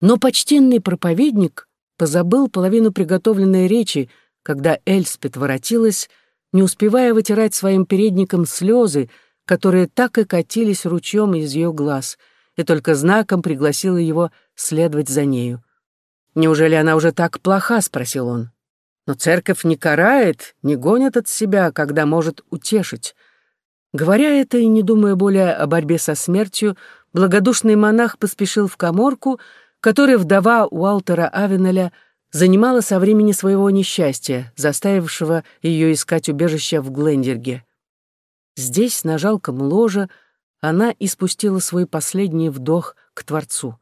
Но почтенный проповедник позабыл половину приготовленной речи, когда Эльспет воротилась, не успевая вытирать своим передником слезы, которые так и катились ручьем из ее глаз, и только знаком пригласила его следовать за нею. «Неужели она уже так плоха?» — спросил он. «Но церковь не карает, не гонит от себя, когда может утешить». Говоря это и не думая более о борьбе со смертью, благодушный монах поспешил в коморку, которую вдова Уалтера Авенеля занимала со времени своего несчастья, заставившего ее искать убежище в Глендерге. Здесь, на жалком ложе, она испустила свой последний вдох к Творцу.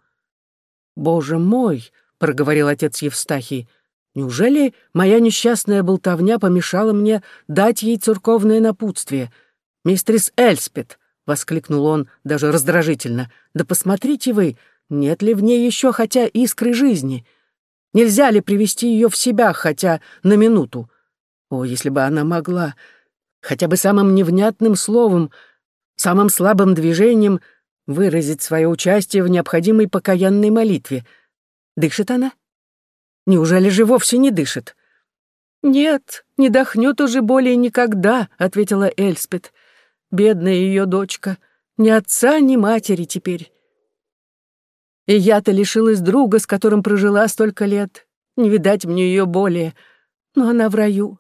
«Боже мой!» — проговорил отец Евстахий. «Неужели моя несчастная болтовня помешала мне дать ей церковное напутствие? Мистерис Эльспет!» — воскликнул он даже раздражительно. «Да посмотрите вы, нет ли в ней еще хотя искры жизни? Нельзя ли привести ее в себя хотя на минуту? О, если бы она могла, хотя бы самым невнятным словом, самым слабым движением выразить свое участие в необходимой покаянной молитве. Дышит она? Неужели же вовсе не дышит? «Нет, не дохнет уже более никогда», — ответила Эльспет. «Бедная ее дочка. Ни отца, ни матери теперь. И я-то лишилась друга, с которым прожила столько лет. Не видать мне ее более. Но она в раю.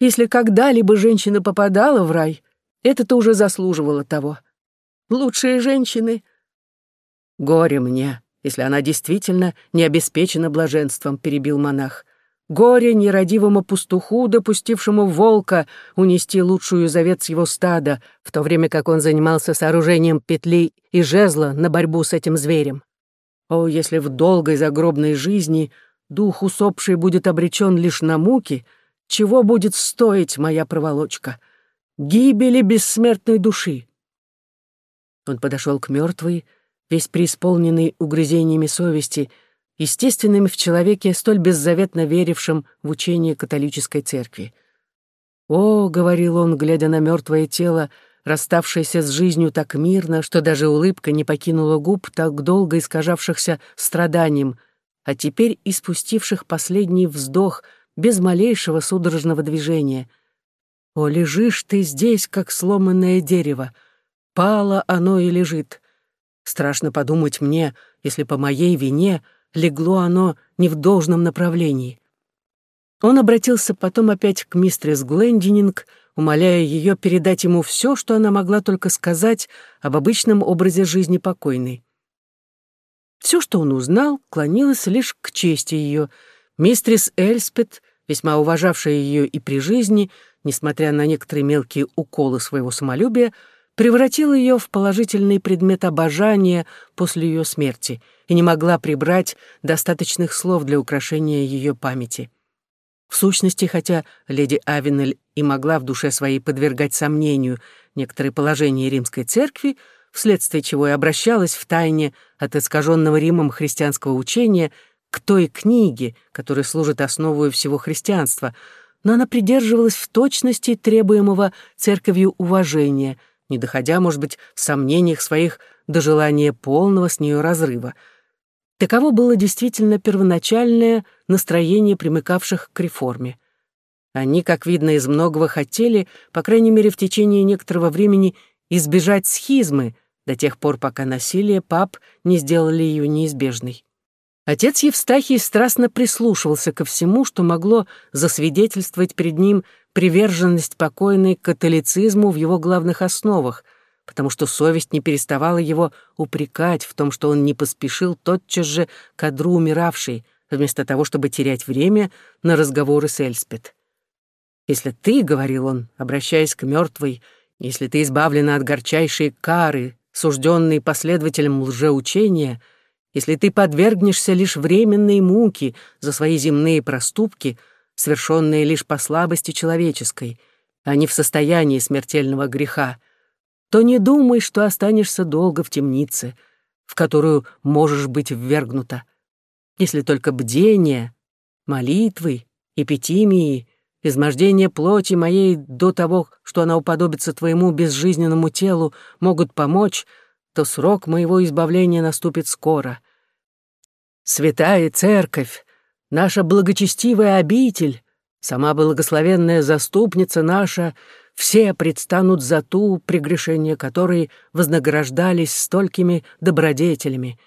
Если когда-либо женщина попадала в рай, это-то уже заслуживало того. Лучшие женщины... Горе мне, если она действительно не обеспечена блаженством, перебил монах. Горе нерадивому пастуху, допустившему волка унести лучшую завет с его стада, в то время как он занимался сооружением петли и жезла на борьбу с этим зверем. О, если в долгой загробной жизни дух усопший будет обречен лишь на муки, чего будет стоить моя проволочка? Гибели бессмертной души. Он подошел к мертвой, весь преисполненный угрызениями совести, естественными в человеке, столь беззаветно верившем в учение католической церкви. «О», — говорил он, глядя на мертвое тело, — расставшаяся с жизнью так мирно, что даже улыбка не покинула губ, так долго искажавшихся страданием, а теперь испустивших последний вздох без малейшего судорожного движения. «О, лежишь ты здесь, как сломанное дерево! Пало оно и лежит. Страшно подумать мне, если по моей вине легло оно не в должном направлении». Он обратился потом опять к мистерс Глендининг, умоляя ее передать ему все, что она могла только сказать об обычном образе жизни покойной. Все, что он узнал, клонилось лишь к чести ее. Мистрис Эльспет, весьма уважавшая ее и при жизни, несмотря на некоторые мелкие уколы своего самолюбия, превратила ее в положительный предмет обожания после ее смерти и не могла прибрать достаточных слов для украшения ее памяти. В сущности, хотя леди Авенель и могла в душе своей подвергать сомнению некоторые положения римской церкви, вследствие чего и обращалась в тайне от искаженного Римом христианского учения к той книге, которая служит основой всего христианства, но она придерживалась в точности требуемого церковью уважения, не доходя, может быть, в сомнениях своих до желания полного с нее разрыва — Таково было действительно первоначальное настроение примыкавших к реформе. Они, как видно из многого, хотели, по крайней мере в течение некоторого времени, избежать схизмы до тех пор, пока насилие пап не сделали ее неизбежной. Отец Евстахий страстно прислушивался ко всему, что могло засвидетельствовать перед ним приверженность покойной католицизму в его главных основах, потому что совесть не переставала его упрекать в том, что он не поспешил тотчас же к одру умиравшей, вместо того, чтобы терять время на разговоры с Эльспет. «Если ты, — говорил он, обращаясь к мертвой, — если ты избавлена от горчайшей кары, сужденной последователям лжеучения, если ты подвергнешься лишь временной муки за свои земные проступки, совершенные лишь по слабости человеческой, а не в состоянии смертельного греха, — то не думай, что останешься долго в темнице, в которую можешь быть ввергнута. Если только бдение, молитвы, эпитимии, измождение плоти моей до того, что она уподобится твоему безжизненному телу, могут помочь, то срок моего избавления наступит скоро. Святая Церковь, наша благочестивая обитель, сама благословенная заступница наша, все предстанут за ту, прегрешение которой вознаграждались столькими добродетелями.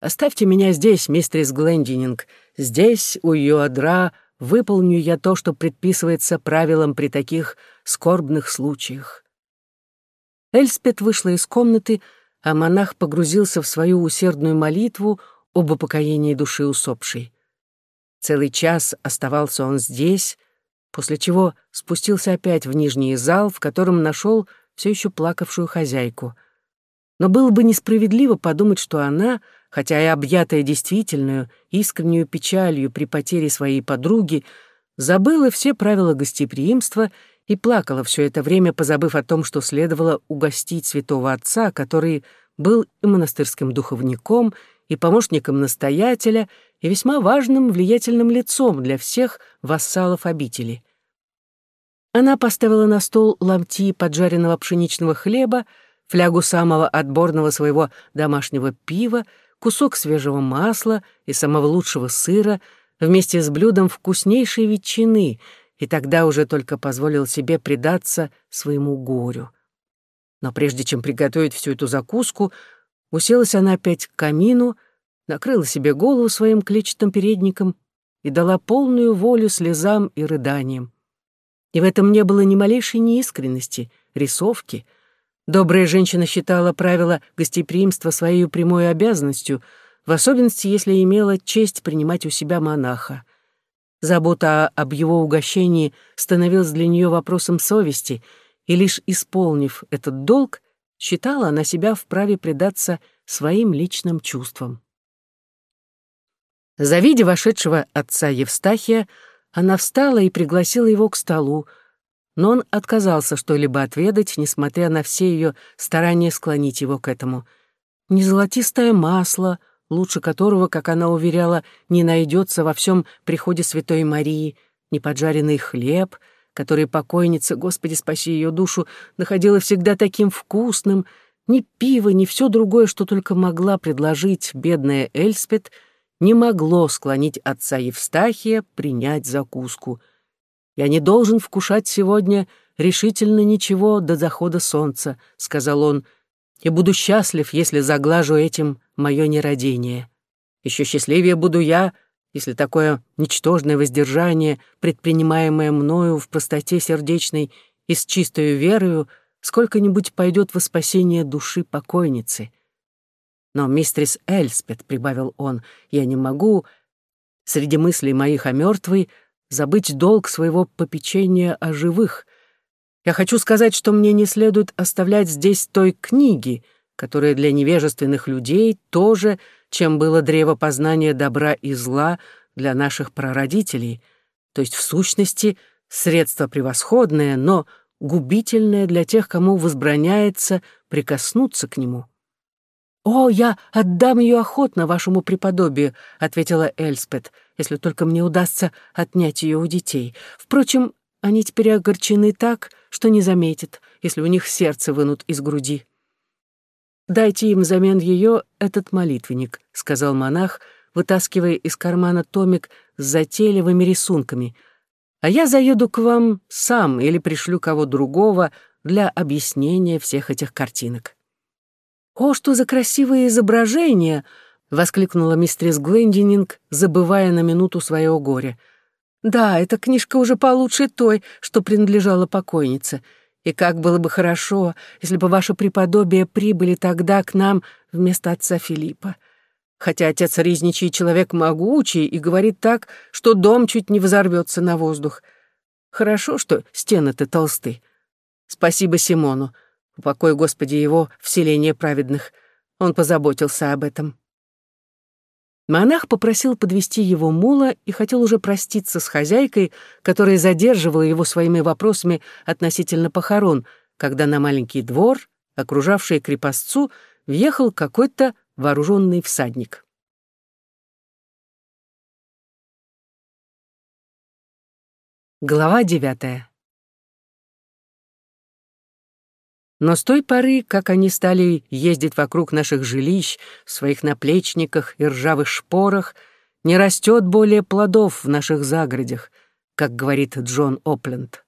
Оставьте меня здесь, мистерис Глендининг, здесь, у ее одра, выполню я то, что предписывается правилам при таких скорбных случаях. Эльспет вышла из комнаты, а монах погрузился в свою усердную молитву об упокоении души усопшей. Целый час оставался он здесь, после чего спустился опять в нижний зал, в котором нашел все еще плакавшую хозяйку. Но было бы несправедливо подумать, что она, хотя и объятая действительную, искреннюю печалью при потере своей подруги, забыла все правила гостеприимства и плакала все это время, позабыв о том, что следовало угостить святого отца, который был и монастырским духовником, и помощником настоятеля, и весьма важным влиятельным лицом для всех вассалов обители. Она поставила на стол ломти поджаренного пшеничного хлеба, флягу самого отборного своего домашнего пива, кусок свежего масла и самого лучшего сыра вместе с блюдом вкуснейшей ветчины, и тогда уже только позволил себе предаться своему горю. Но прежде чем приготовить всю эту закуску, уселась она опять к камину, накрыла себе голову своим клетчатым передником и дала полную волю слезам и рыданиям. И в этом не было ни малейшей неискренности, рисовки. Добрая женщина считала правила гостеприимства своей прямой обязанностью, в особенности, если имела честь принимать у себя монаха. Забота об его угощении становилась для нее вопросом совести, и лишь исполнив этот долг, считала она себя вправе предаться своим личным чувствам. Завидя вошедшего отца Евстахия, она встала и пригласила его к столу, но он отказался что-либо отведать, несмотря на все ее старания склонить его к этому. Не золотистое масло, лучше которого, как она уверяла, не найдется во всем приходе Святой Марии, не поджаренный хлеб, который покойница, Господи, спаси ее душу, находила всегда таким вкусным, ни пиво, ни все другое, что только могла предложить бедная Эльспет — не могло склонить отца Евстахия принять закуску. «Я не должен вкушать сегодня решительно ничего до захода солнца», — сказал он, «и буду счастлив, если заглажу этим мое нерадение. Еще счастливее буду я, если такое ничтожное воздержание, предпринимаемое мною в простоте сердечной и с чистою верою, сколько-нибудь пойдет во спасение души покойницы. Но, мистерис Эльспет, — прибавил он, — я не могу, среди мыслей моих о мертвой, забыть долг своего попечения о живых. Я хочу сказать, что мне не следует оставлять здесь той книги, которая для невежественных людей тоже, чем было древо познания добра и зла для наших прародителей, то есть, в сущности, средство превосходное, но губительное для тех, кому возбраняется прикоснуться к нему. «О, я отдам ее охотно вашему преподобию», — ответила Эльспет, «если только мне удастся отнять ее у детей. Впрочем, они теперь огорчены так, что не заметят, если у них сердце вынут из груди». «Дайте им взамен ее этот молитвенник», — сказал монах, вытаскивая из кармана томик с затейливыми рисунками. «А я заеду к вам сам или пришлю кого другого для объяснения всех этих картинок». «О, что за красивые изображения!» — воскликнула мистерис Глендининг, забывая на минуту своего горя. «Да, эта книжка уже получше той, что принадлежала покойнице. И как было бы хорошо, если бы ваше преподобие прибыли тогда к нам вместо отца Филиппа. Хотя отец Ризничий человек могучий и говорит так, что дом чуть не взорвется на воздух. Хорошо, что стены-то толсты. Спасибо Симону. Упокой, Господи, его в селение праведных. Он позаботился об этом. Монах попросил подвести его мула и хотел уже проститься с хозяйкой, которая задерживала его своими вопросами относительно похорон, когда на маленький двор, окружавший крепостцу, въехал какой-то вооруженный всадник. Глава девятая Но с той поры, как они стали ездить вокруг наших жилищ в своих наплечниках и ржавых шпорах, не растет более плодов в наших загородях, как говорит Джон Опленд.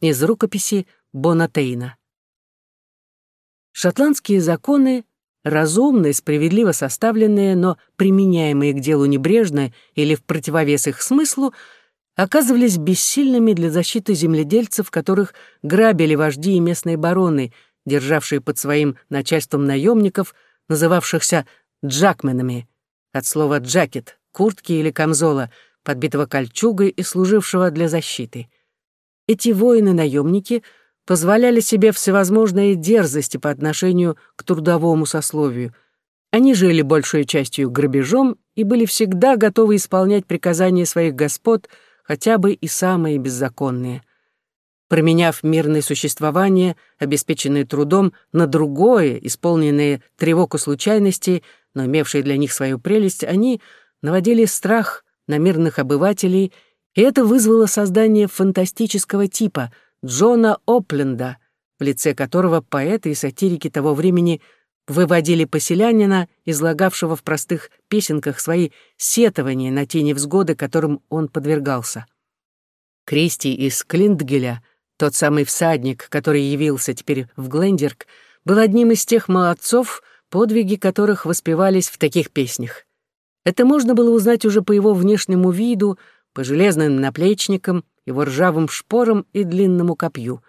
Из рукописи Бонатейна. Шотландские законы, разумные, справедливо составленные, но применяемые к делу небрежно или в противовес их смыслу, оказывались бессильными для защиты земледельцев, которых грабили вожди и местные бароны, державшие под своим начальством наемников, называвшихся джакменами, от слова «джакет», куртки или камзола, подбитого кольчугой и служившего для защиты. Эти воины-наемники позволяли себе всевозможные дерзости по отношению к трудовому сословию. Они жили большей частью грабежом и были всегда готовы исполнять приказания своих господ — хотя бы и самые беззаконные. Променяв мирное существование, обеспеченное трудом, на другое, исполненное тревог и случайностей, но имевшее для них свою прелесть, они наводили страх на мирных обывателей, и это вызвало создание фантастического типа Джона Опленда, в лице которого поэты и сатирики того времени – выводили поселянина, излагавшего в простых песенках свои сетования на те невзгоды, которым он подвергался. Кристи из Клиндгеля, тот самый всадник, который явился теперь в Глендерк, был одним из тех молодцов, подвиги которых воспевались в таких песнях. Это можно было узнать уже по его внешнему виду, по железным наплечникам, его ржавым шпорам и длинному копью.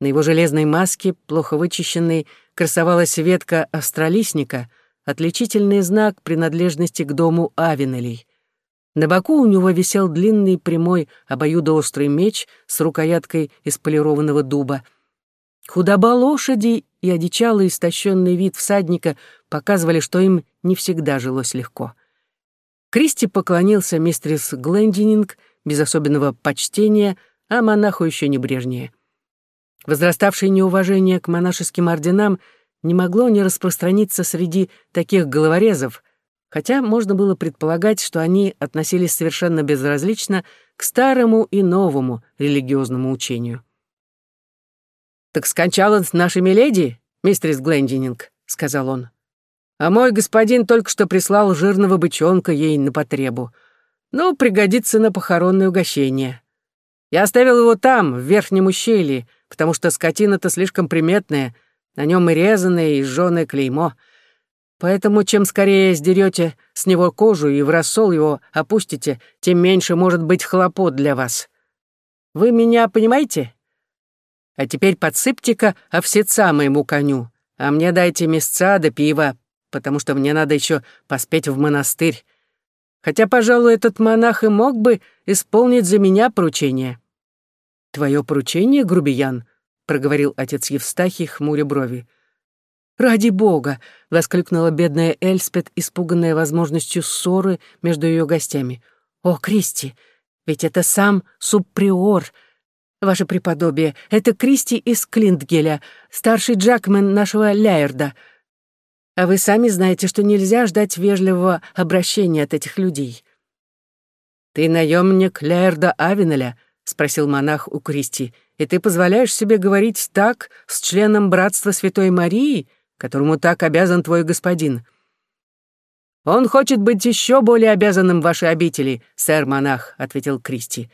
На его железной маске, плохо вычищенной, красовалась ветка астролистника, отличительный знак принадлежности к дому Авенелей. На боку у него висел длинный прямой обоюдоострый меч с рукояткой из полированного дуба. Худоба лошади и одичалый истощенный вид всадника показывали, что им не всегда жилось легко. Кристи поклонился мистерис Глендининг без особенного почтения, а монаху еще небрежнее. Возраставшее неуважение к монашеским орденам не могло не распространиться среди таких головорезов, хотя можно было предполагать, что они относились совершенно безразлично к старому и новому религиозному учению. «Так скончалась наша миледи, мистерис Глендининг», — сказал он. «А мой господин только что прислал жирного бычонка ей на потребу. Ну, пригодится на похоронное угощение. Я оставил его там, в верхнем ущелье, потому что скотина-то слишком приметная, на нем и резаное, и жжёное клеймо. Поэтому чем скорее сдерете с него кожу и в рассол его опустите, тем меньше может быть хлопот для вас. Вы меня понимаете? А теперь подсыпьте-ка овсеца моему коню, а мне дайте мясца да пива, потому что мне надо еще поспеть в монастырь. Хотя, пожалуй, этот монах и мог бы исполнить за меня поручение. «Твое поручение, грубиян?» — проговорил отец Евстахий, хмуря брови. «Ради бога!» — воскликнула бедная Эльспет, испуганная возможностью ссоры между ее гостями. «О, Кристи, ведь это сам субприор. Ваше преподобие, это Кристи из Клинтгеля, старший джакмен нашего Ляерда. А вы сами знаете, что нельзя ждать вежливого обращения от этих людей». «Ты наемник Ляерда Авенеля», — спросил монах у Кристи, «и ты позволяешь себе говорить так с членом Братства Святой Марии, которому так обязан твой господин?» «Он хочет быть еще более обязанным вашей обители, сэр-монах», — ответил Кристи.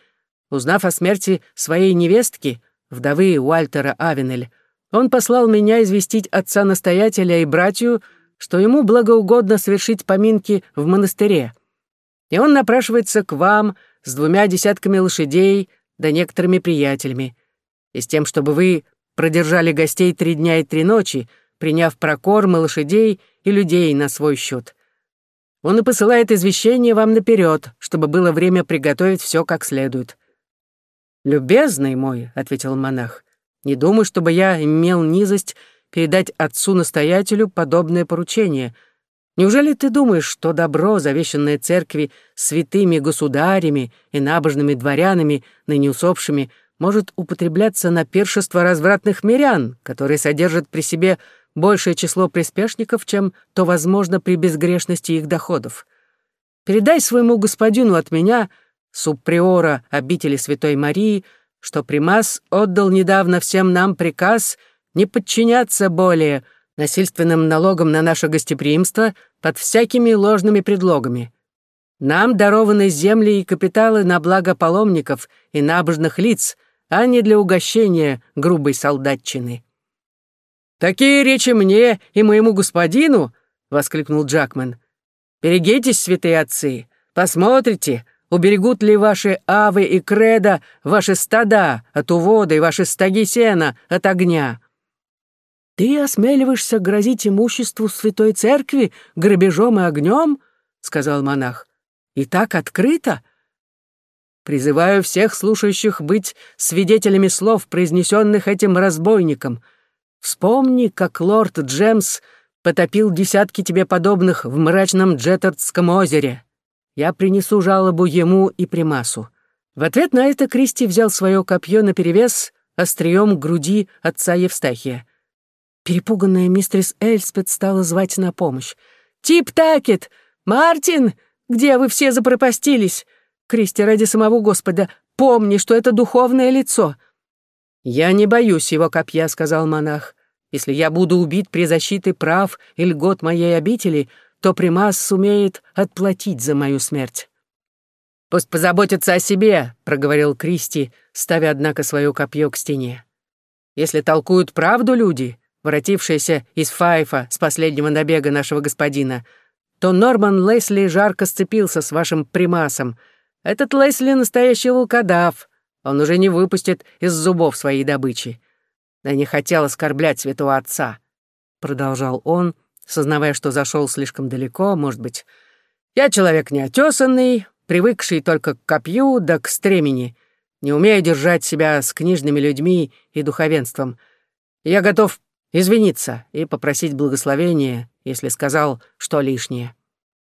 «Узнав о смерти своей невестки, вдовы Уальтера Авенель, он послал меня известить отца-настоятеля и братью, что ему благоугодно совершить поминки в монастыре. И он напрашивается к вам с двумя десятками лошадей, да некоторыми приятелями, и с тем, чтобы вы продержали гостей три дня и три ночи, приняв прокормы лошадей и людей на свой счет. Он и посылает извещение вам наперед, чтобы было время приготовить все как следует. «Любезный мой», — ответил монах, — «не думаю, чтобы я имел низость передать отцу-настоятелю подобное поручение. Неужели ты думаешь, что добро, завещанное церкви святыми государями и набожными дворянами, ныне усопшими, может употребляться на пиршество развратных мирян, которые содержат при себе большее число приспешников, чем то возможно при безгрешности их доходов? Передай своему господину от меня, субприора обители Святой Марии, что примас отдал недавно всем нам приказ не подчиняться более насильственным налогам на наше гостеприимство под всякими ложными предлогами. Нам дарованы земли и капиталы на благо паломников и набожных лиц, а не для угощения грубой солдатчины. «Такие речи мне и моему господину!» — воскликнул Джакмен. «Берегитесь, святые отцы, посмотрите, уберегут ли ваши авы и кредо ваши стада от увода и ваши стаги сена от огня». «Ты осмеливаешься грозить имуществу святой церкви грабежом и огнем?» — сказал монах. «И так открыто?» «Призываю всех слушающих быть свидетелями слов, произнесенных этим разбойником. Вспомни, как лорд Джемс потопил десятки тебе подобных в мрачном Джеттардском озере. Я принесу жалобу ему и примасу». В ответ на это Кристи взял свое копье наперевес острием груди отца Евстахия. Перепуганная мистерис Эльспет стала звать на помощь. «Тип Такет! Мартин! Где вы все запропастились? Кристи, ради самого Господа, помни, что это духовное лицо!» «Я не боюсь его копья», — сказал монах. «Если я буду убит при защите прав и льгот моей обители, то Примас сумеет отплатить за мою смерть». «Пусть позаботится о себе», — проговорил Кристи, ставя, однако, свое копье к стене. «Если толкуют правду люди, воротившаяся из Файфа с последнего набега нашего господина, то Норман Лесли жарко сцепился с вашим примасом. Этот Лесли — настоящий волкодав. Он уже не выпустит из зубов своей добычи. Да не хотел оскорблять святого отца», — продолжал он, сознавая, что зашел слишком далеко, может быть. «Я человек неотесанный, привыкший только к копью да к стремени, не умею держать себя с книжными людьми и духовенством. Я готов извиниться и попросить благословения, если сказал, что лишнее.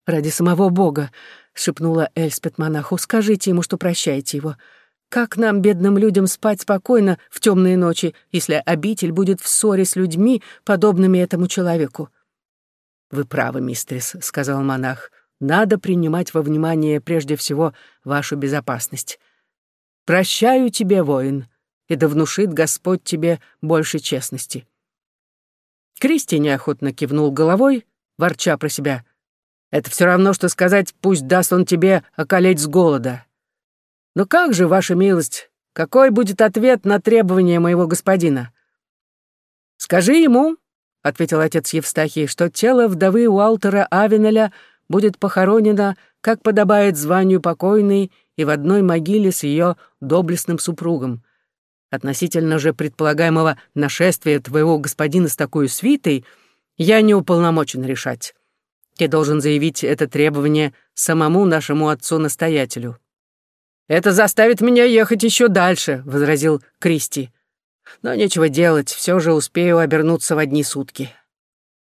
«Ради самого Бога», — шепнула Эльспет монаху, — «скажите ему, что прощаете его. Как нам, бедным людям, спать спокойно в темные ночи, если обитель будет в ссоре с людьми, подобными этому человеку?» «Вы правы, мистрис», — сказал монах. «Надо принимать во внимание прежде всего вашу безопасность. Прощаю тебе, воин, и да внушит Господь тебе больше честности». Кристи неохотно кивнул головой, ворча про себя. «Это все равно, что сказать, пусть даст он тебе околеть с голода». «Но как же, ваша милость, какой будет ответ на требования моего господина?» «Скажи ему», — ответил отец Евстахий, «что тело вдовы Уалтера Авенеля будет похоронено, как подобает званию покойной, и в одной могиле с ее доблестным супругом. Относительно же предполагаемого нашествия твоего господина с такой свитой я не уполномочен решать. Ты должен заявить это требование самому нашему отцу-настоятелю». «Это заставит меня ехать еще дальше», — возразил Кристи. «Но нечего делать, все же успею обернуться в одни сутки».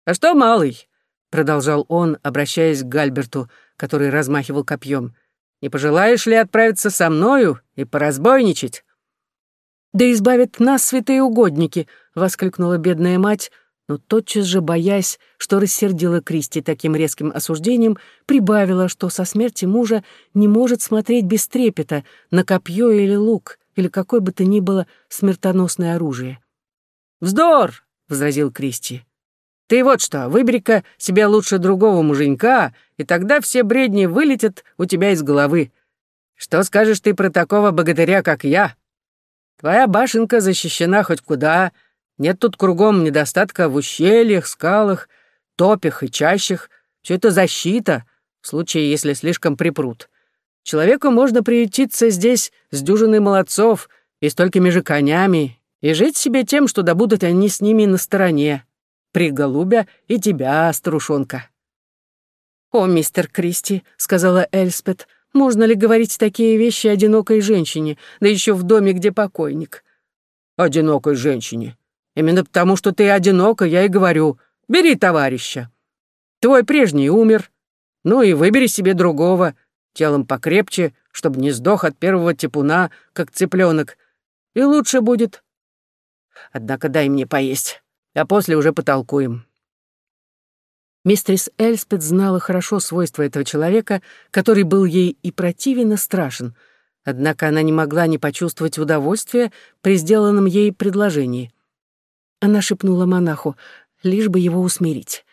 «А что, малый?» — продолжал он, обращаясь к Гальберту, который размахивал копьем. «Не пожелаешь ли отправиться со мною и поразбойничать?» «Да избавят нас святые угодники!» — воскликнула бедная мать, но тотчас же, боясь, что рассердила Кристи таким резким осуждением, прибавила, что со смерти мужа не может смотреть без трепета на копье или лук, или какое бы то ни было смертоносное оружие. «Вздор!» — возразил Кристи. «Ты вот что, выбери-ка себе лучше другого муженька, и тогда все бредни вылетят у тебя из головы. Что скажешь ты про такого богатыря, как я?» Твоя башенка защищена хоть куда. Нет тут кругом недостатка в ущельях, скалах, топях и чащах. Все это защита, в случае, если слишком припрут. Человеку можно приютиться здесь с дюжиной молодцов и столькими же конями и жить себе тем, что добудут они с ними на стороне, приголубя и тебя, старушонка. «О, мистер Кристи», — сказала Эльспет, — можно ли говорить такие вещи одинокой женщине, да еще в доме, где покойник? Одинокой женщине. Именно потому, что ты одинока, я и говорю. Бери товарища. Твой прежний умер. Ну и выбери себе другого, телом покрепче, чтобы не сдох от первого типуна, как цыпленок. И лучше будет. Однако дай мне поесть, а после уже потолкуем. Мистрис Эльспет знала хорошо свойства этого человека, который был ей и противен, и страшен, однако она не могла не почувствовать удовольствия при сделанном ей предложении. Она шепнула монаху, лишь бы его усмирить,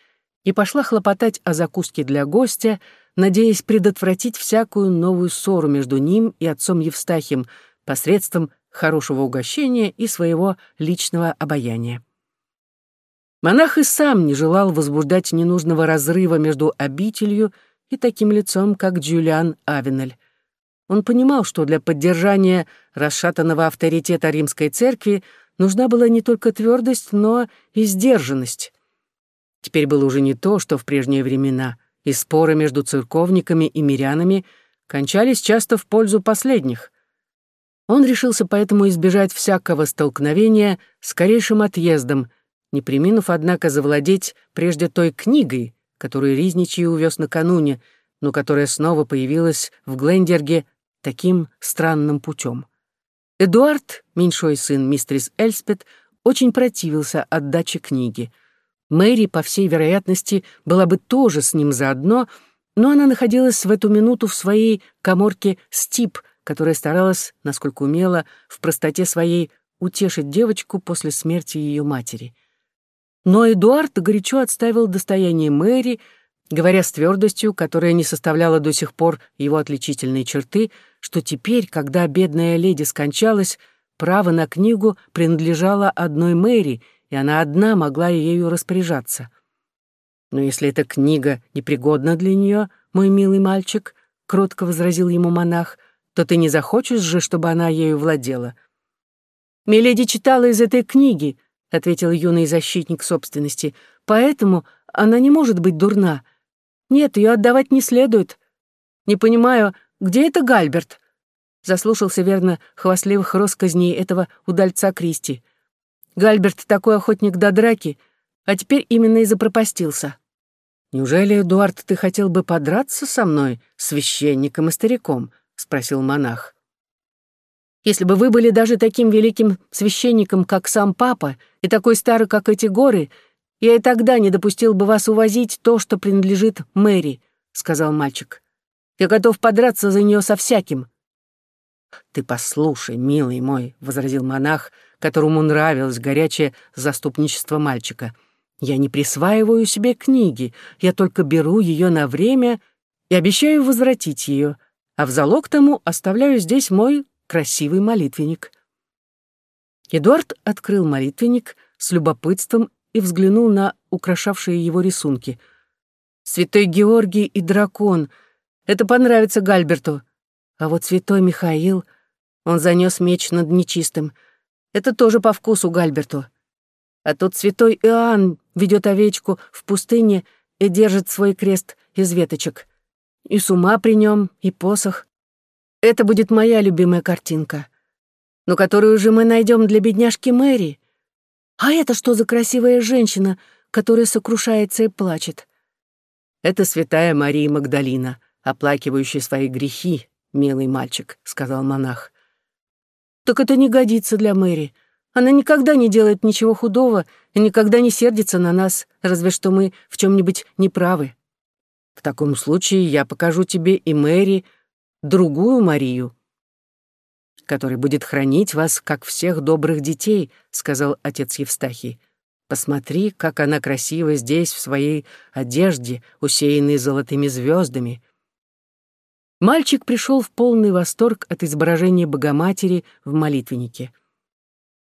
и пошла хлопотать о закуске для гостя, надеясь предотвратить всякую новую ссору между ним и отцом Евстахием посредством хорошего угощения и своего личного обаяния. Монах и сам не желал возбуждать ненужного разрыва между обителью и таким лицом, как Джулиан Авенель. Он понимал, что для поддержания расшатанного авторитета римской церкви нужна была не только твердость, но и сдержанность. Теперь было уже не то, что в прежние времена, и споры между церковниками и мирянами кончались часто в пользу последних. Он решился поэтому избежать всякого столкновения скорейшим отъездом, не приминув, однако, завладеть прежде той книгой, которую Riznичий увез накануне, но которая снова появилась в Глендерге таким странным путем. Эдуард, меньшой сын мистерис Эльспет, очень противился отдаче книги. Мэри, по всей вероятности, была бы тоже с ним заодно, но она находилась в эту минуту в своей коморке «Стип», которая старалась, насколько умела, в простоте своей утешить девочку после смерти ее матери. Но Эдуард горячо отставил достояние Мэри, говоря с твердостью, которая не составляла до сих пор его отличительной черты, что теперь, когда бедная леди скончалась, право на книгу принадлежало одной Мэри, и она одна могла ею распоряжаться. «Но если эта книга непригодна для нее, мой милый мальчик», — кротко возразил ему монах, то ты не захочешь же, чтобы она ею владела. «Миледи читала из этой книги», — ответил юный защитник собственности, «поэтому она не может быть дурна. Нет, ее отдавать не следует. Не понимаю, где это Гальберт?» Заслушался верно хвастливых росказней этого удальца Кристи. Гальберт такой охотник до драки, а теперь именно и запропастился. Неужели, Эдуард, ты хотел бы подраться со мной, священником и стариком? — спросил монах. «Если бы вы были даже таким великим священником, как сам папа, и такой старый, как эти горы, я и тогда не допустил бы вас увозить то, что принадлежит Мэри», — сказал мальчик. «Я готов подраться за нее со всяким». «Ты послушай, милый мой», — возразил монах, которому нравилось горячее заступничество мальчика. «Я не присваиваю себе книги, я только беру ее на время и обещаю возвратить ее а в залог тому оставляю здесь мой красивый молитвенник». Эдуард открыл молитвенник с любопытством и взглянул на украшавшие его рисунки. «Святой Георгий и дракон. Это понравится Гальберту. А вот святой Михаил, он занес меч над нечистым. Это тоже по вкусу Гальберту. А тут святой Иоанн ведет овечку в пустыне и держит свой крест из веточек. И с ума при нем, и посох. Это будет моя любимая картинка. Но которую же мы найдем для бедняжки Мэри? А это что за красивая женщина, которая сокрушается и плачет? Это святая Мария Магдалина, оплакивающая свои грехи, милый мальчик, сказал монах. Так это не годится для Мэри. Она никогда не делает ничего худого и никогда не сердится на нас, разве что мы в чем-нибудь неправы. В таком случае я покажу тебе и Мэри, другую Марию, который будет хранить вас, как всех добрых детей», — сказал отец Евстахий. «Посмотри, как она красива здесь, в своей одежде, усеянной золотыми звездами». Мальчик пришел в полный восторг от изображения Богоматери в молитвеннике —